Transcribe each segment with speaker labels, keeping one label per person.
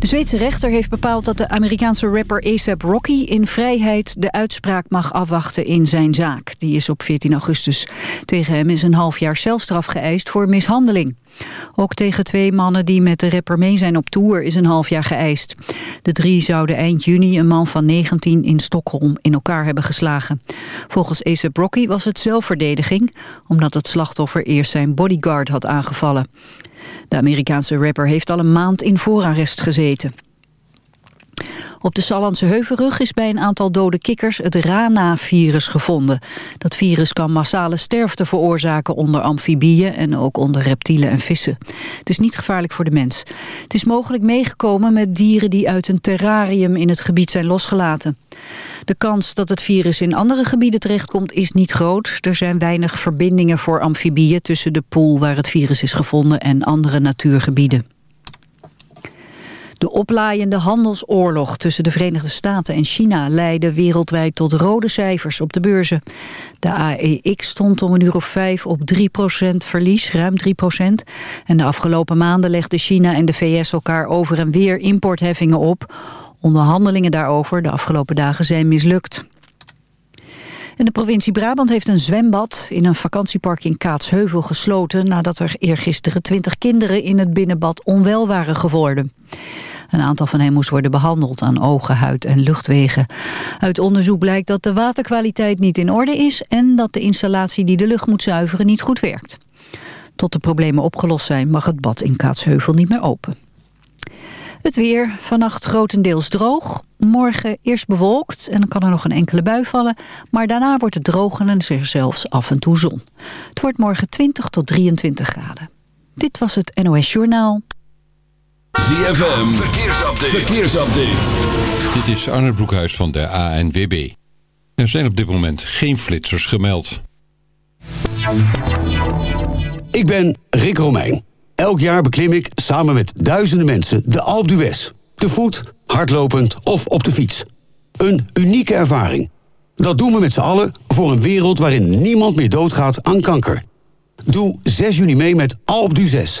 Speaker 1: De Zweedse rechter heeft bepaald dat de Amerikaanse rapper A$AP Rocky... in vrijheid de uitspraak mag afwachten in zijn zaak. Die is op 14 augustus. Tegen hem is een half jaar celstraf geëist voor mishandeling. Ook tegen twee mannen die met de rapper mee zijn op tour is een half jaar geëist. De drie zouden eind juni een man van 19 in Stockholm in elkaar hebben geslagen. Volgens A$AP Rocky was het zelfverdediging... omdat het slachtoffer eerst zijn bodyguard had aangevallen. De Amerikaanse rapper heeft al een maand in voorarrest gezeten. Op de Sallandse Heuvelrug is bij een aantal dode kikkers het Rana-virus gevonden. Dat virus kan massale sterfte veroorzaken onder amfibieën en ook onder reptielen en vissen. Het is niet gevaarlijk voor de mens. Het is mogelijk meegekomen met dieren die uit een terrarium in het gebied zijn losgelaten. De kans dat het virus in andere gebieden terechtkomt is niet groot. Er zijn weinig verbindingen voor amfibieën tussen de pool waar het virus is gevonden en andere natuurgebieden. De oplaaiende handelsoorlog tussen de Verenigde Staten en China leidde wereldwijd tot rode cijfers op de beurzen. De AEX stond om een uur of vijf op 3% verlies, ruim 3%. En de afgelopen maanden legden China en de VS elkaar over en weer importheffingen op. Onderhandelingen daarover de afgelopen dagen zijn mislukt. En de provincie Brabant heeft een zwembad in een vakantiepark in Kaatsheuvel gesloten... nadat er eergisteren twintig kinderen in het binnenbad onwel waren geworden. Een aantal van hen moest worden behandeld aan ogen, huid en luchtwegen. Uit onderzoek blijkt dat de waterkwaliteit niet in orde is... en dat de installatie die de lucht moet zuiveren niet goed werkt. Tot de problemen opgelost zijn mag het bad in Kaatsheuvel niet meer open. Het weer, vannacht grotendeels droog. Morgen eerst bewolkt en dan kan er nog een enkele bui vallen. Maar daarna wordt het droog en er is zelfs af en toe zon. Het wordt morgen 20 tot 23 graden. Dit was het NOS Journaal.
Speaker 2: ZFM, verkeersupdate. verkeersupdate.
Speaker 3: Dit is Arne Broekhuis van de ANWB. Er zijn op dit moment geen flitsers gemeld.
Speaker 4: Ik ben Rick Romeijn. Elk jaar beklim ik samen met duizenden mensen de Alpe d'Huez. Te voet, hardlopend of op de fiets. Een unieke ervaring. Dat doen we met z'n allen voor een wereld waarin niemand meer doodgaat aan kanker. Doe 6 juni mee met Alpe d'Huez.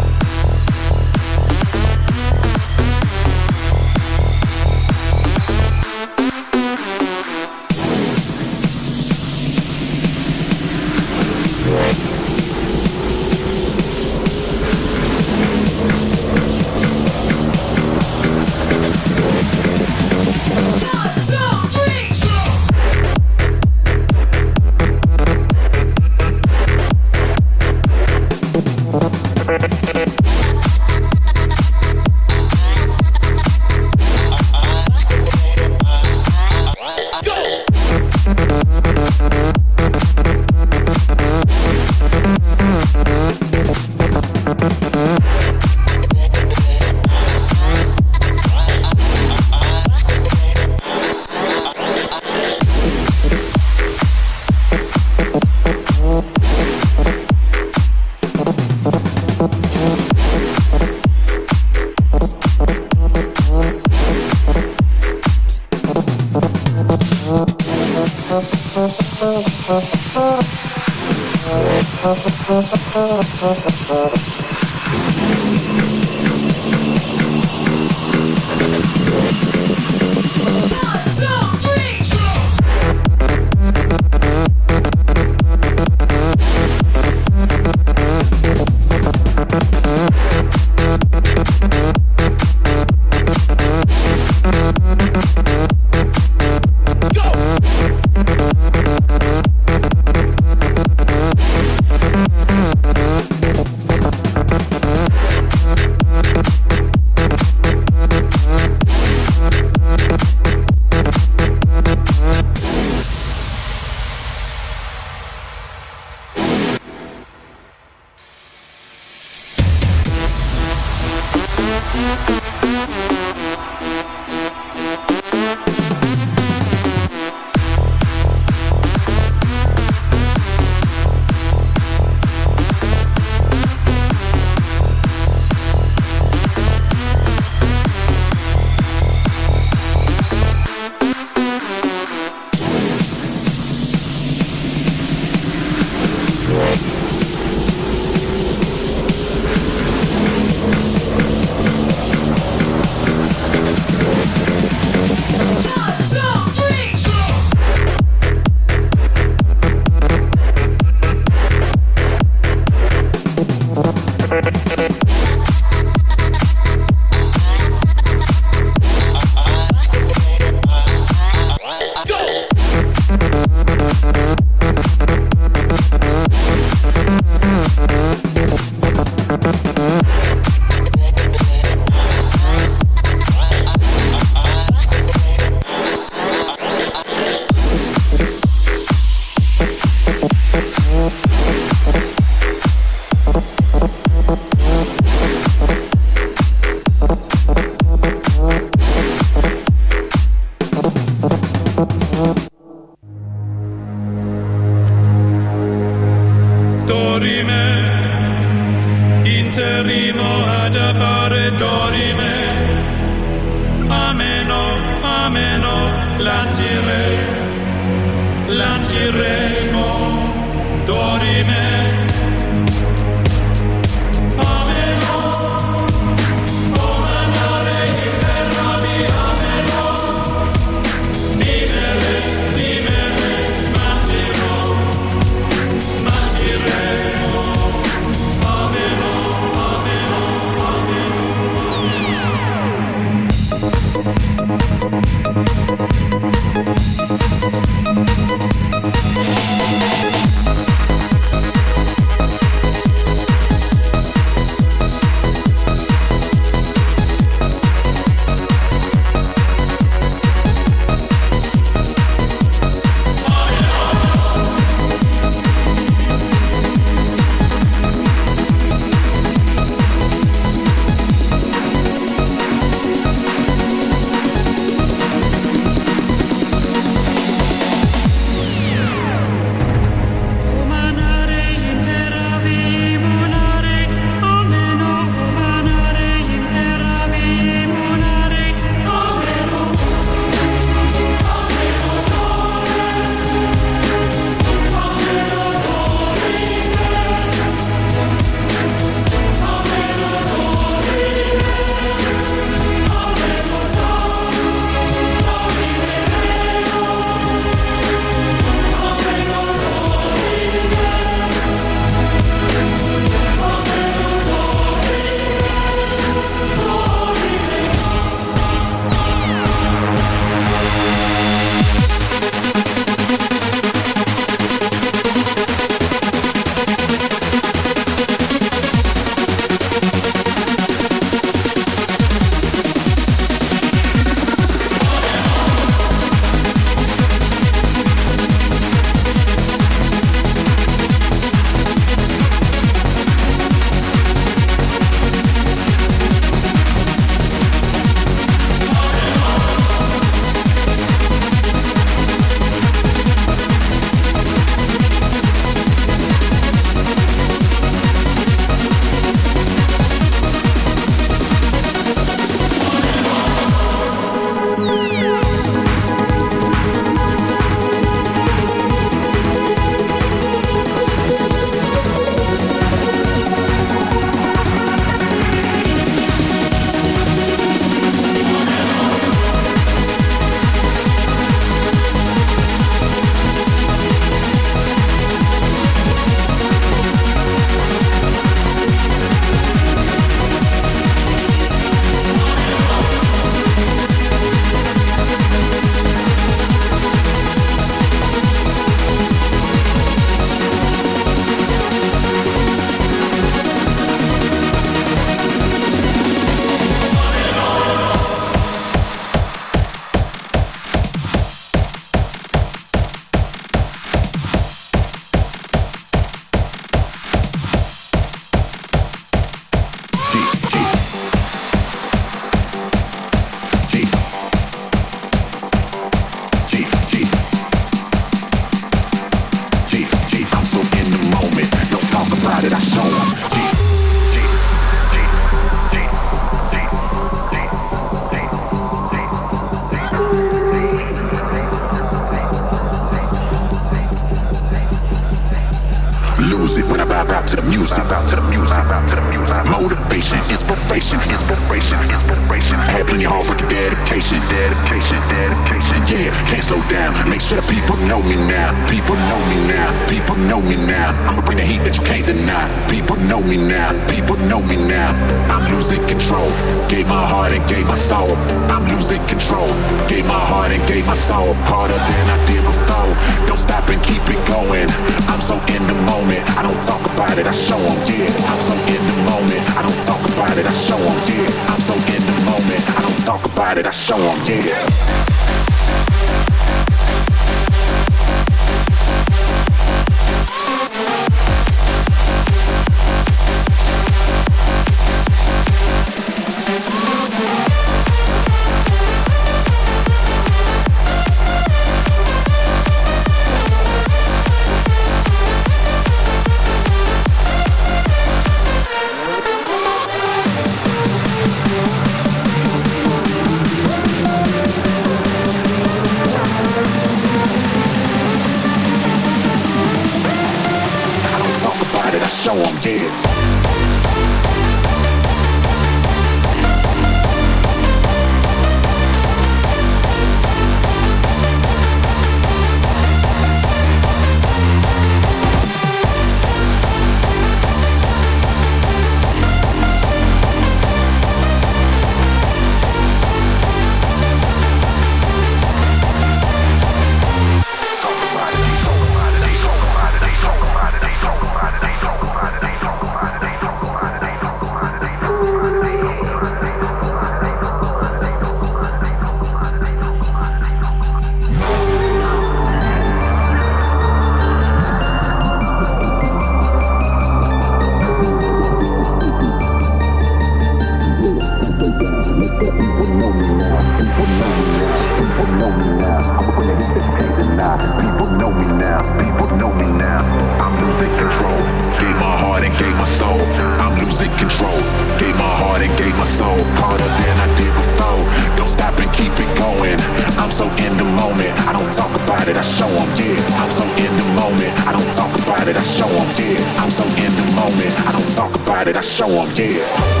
Speaker 5: one year.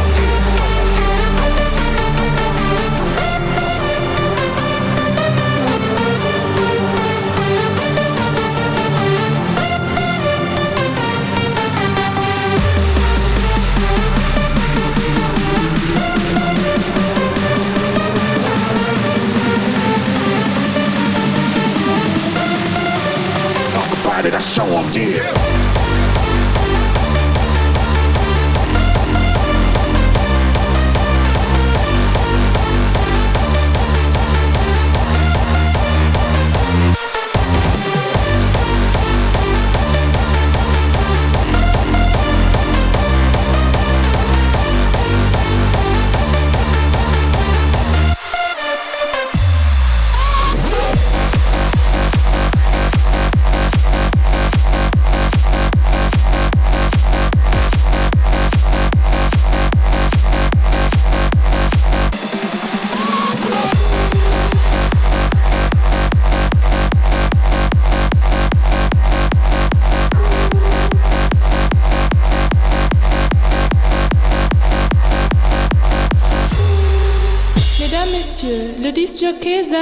Speaker 5: show them, yeah.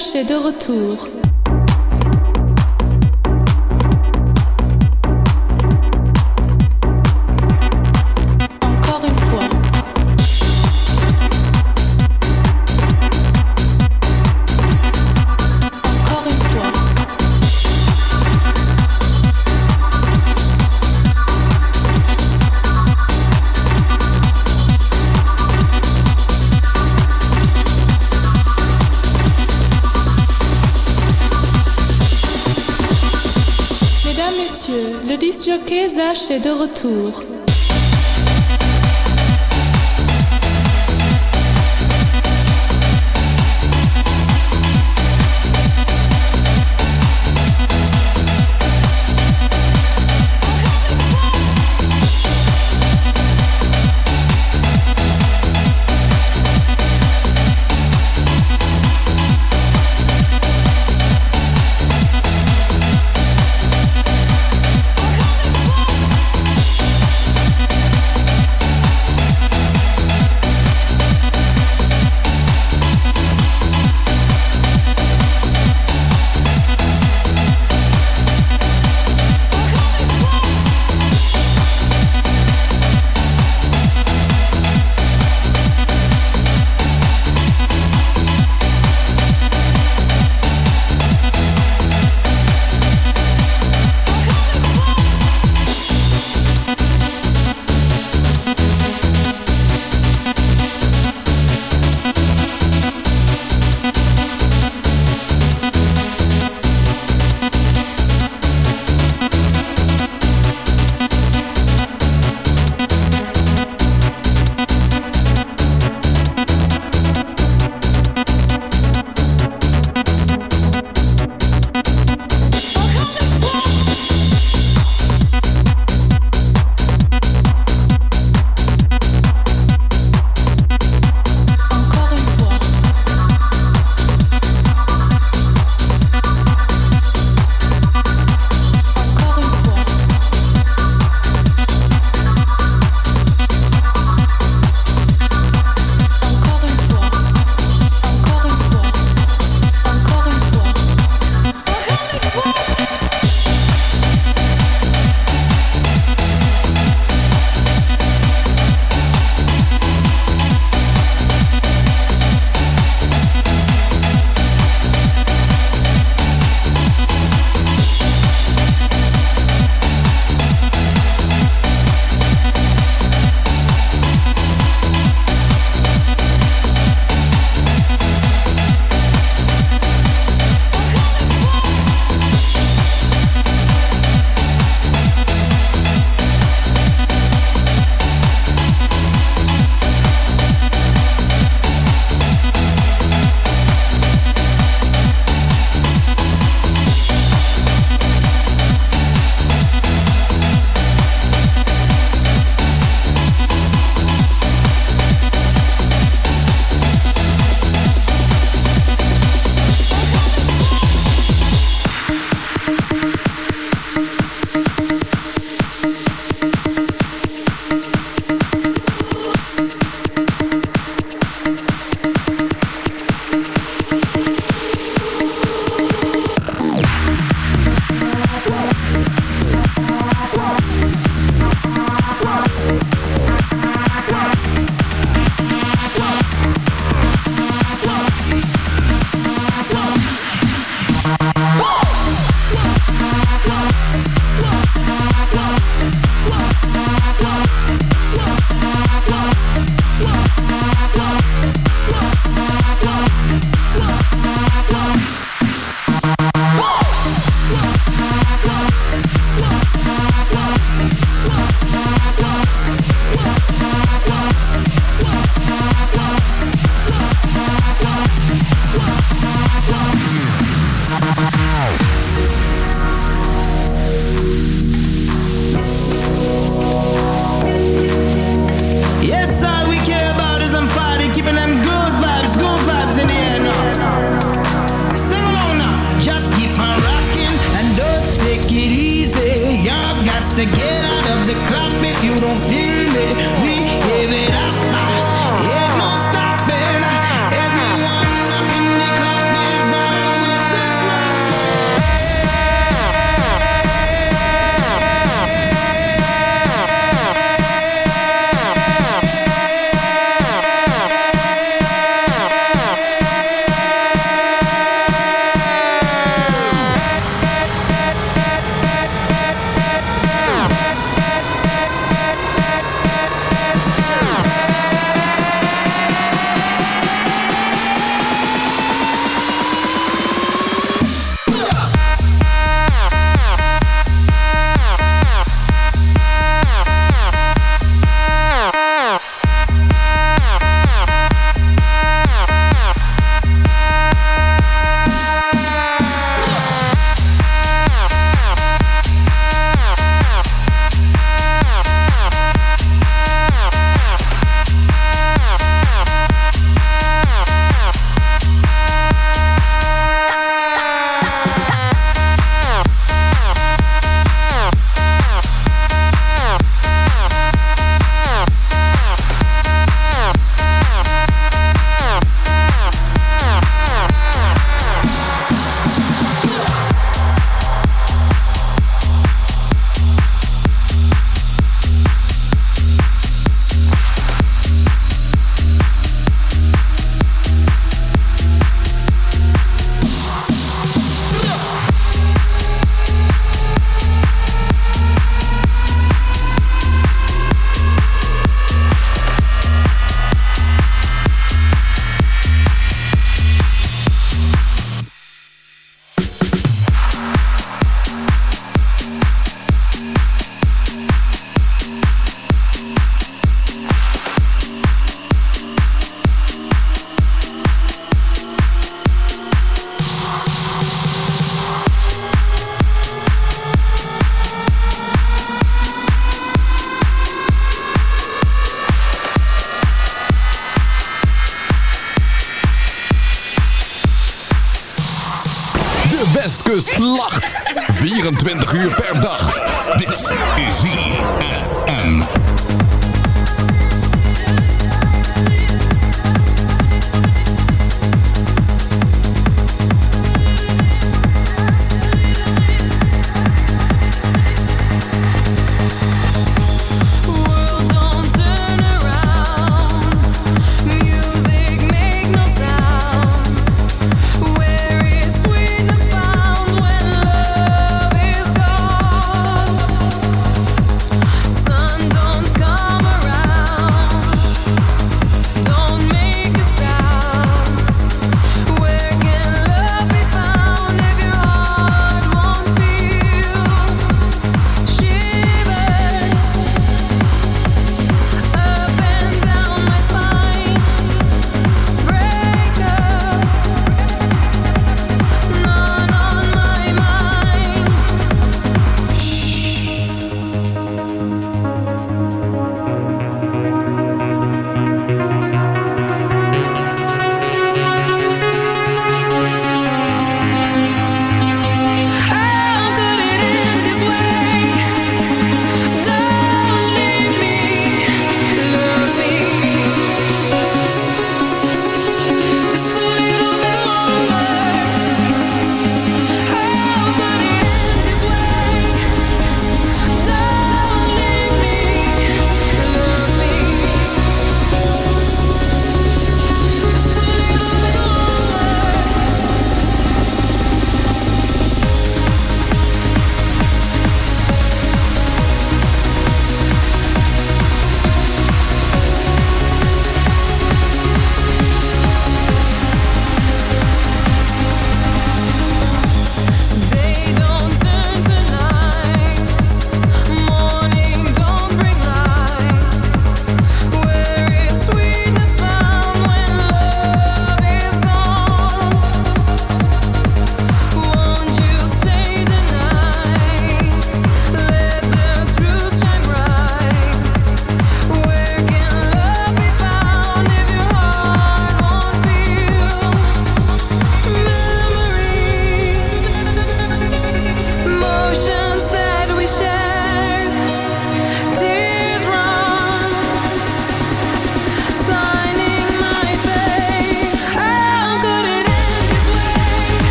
Speaker 6: Flash est de retour. Messieurs, le disjockey Zach est de retour.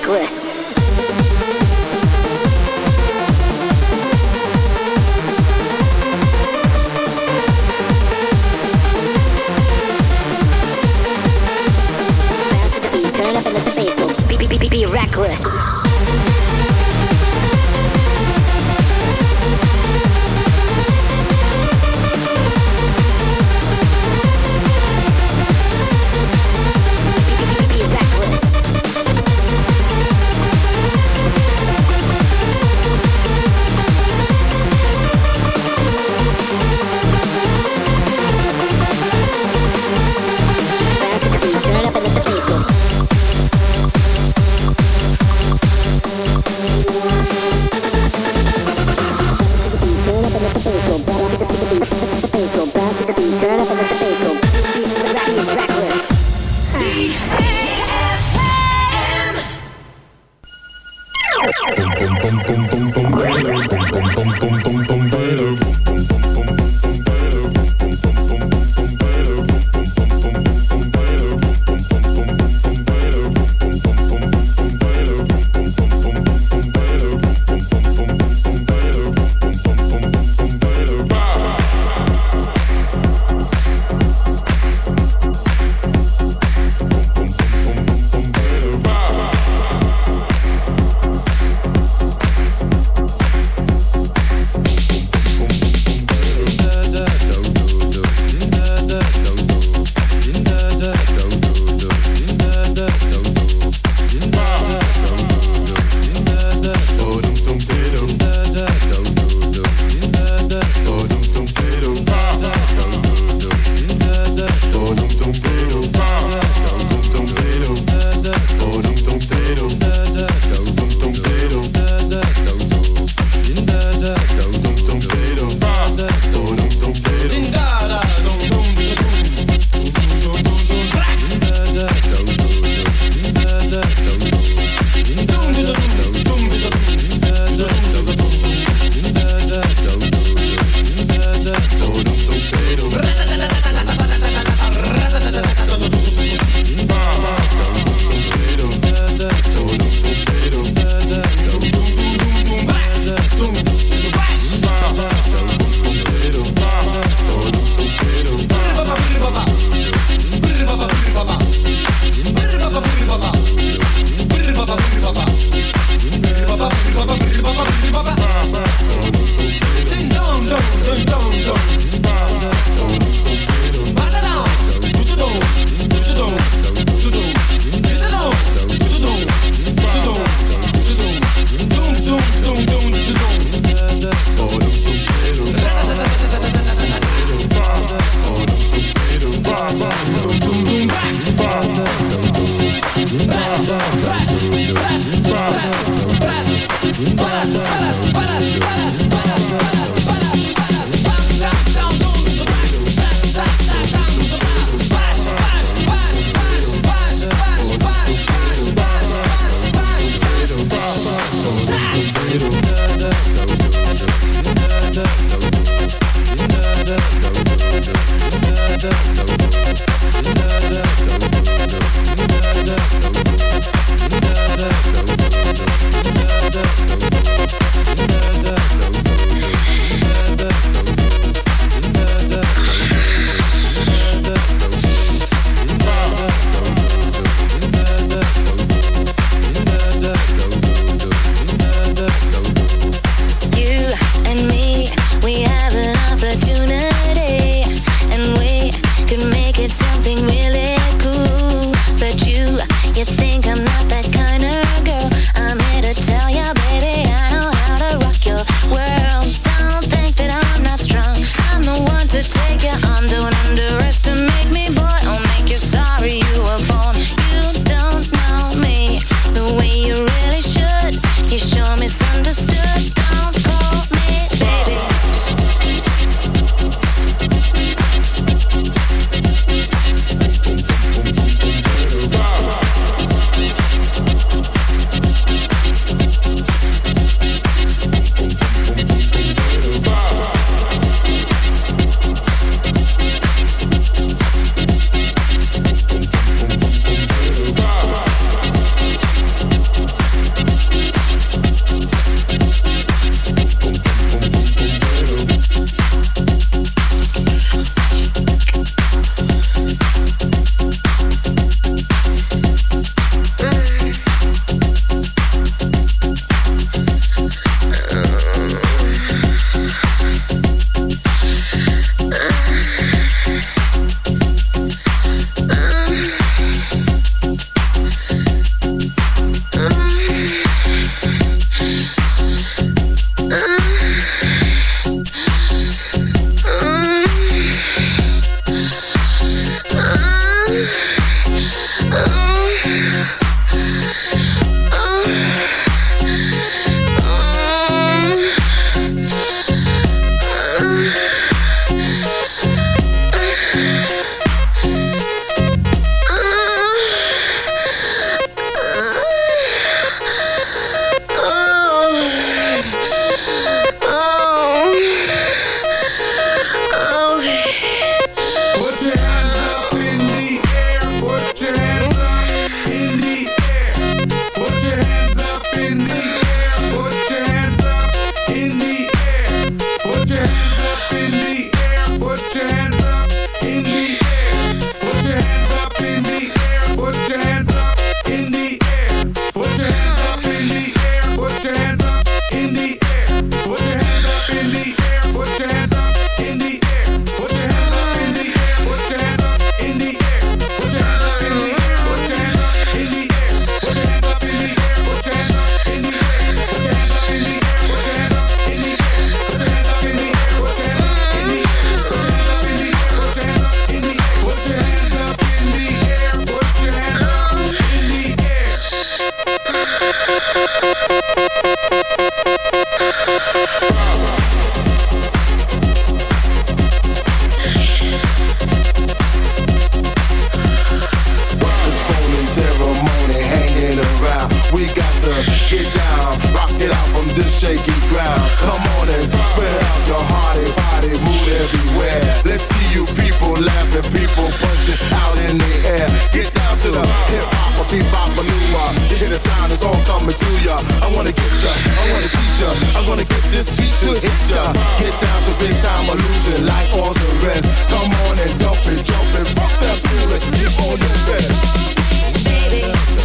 Speaker 7: Reckless.
Speaker 8: Brat, brat, brat,
Speaker 9: brat, brat, brat, brat, Wow. We got to get down, rock it out from this shaky ground. Come on and spread out your hearty body, move everywhere. Let's see you people laughing, people punching out in the air. Get down to the hip hop or bebop maneuver. You hear the sound, it's all coming to ya. I wanna get ya, I wanna teach ya, I'm gonna get this beat to hit ya. Get down to big time illusion, like all the rest. Come on and dump it, jump it, fuck that feeling, give all your best.
Speaker 10: Baby.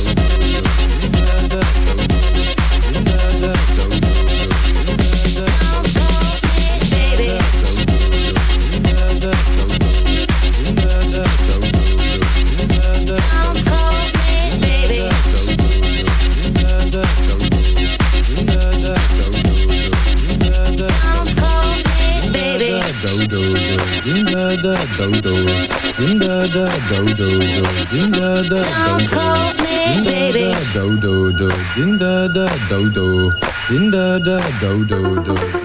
Speaker 10: do do, din da da do do. Do, din da da do do, din da da do do. Do, din da da do do, din
Speaker 2: da da do do do.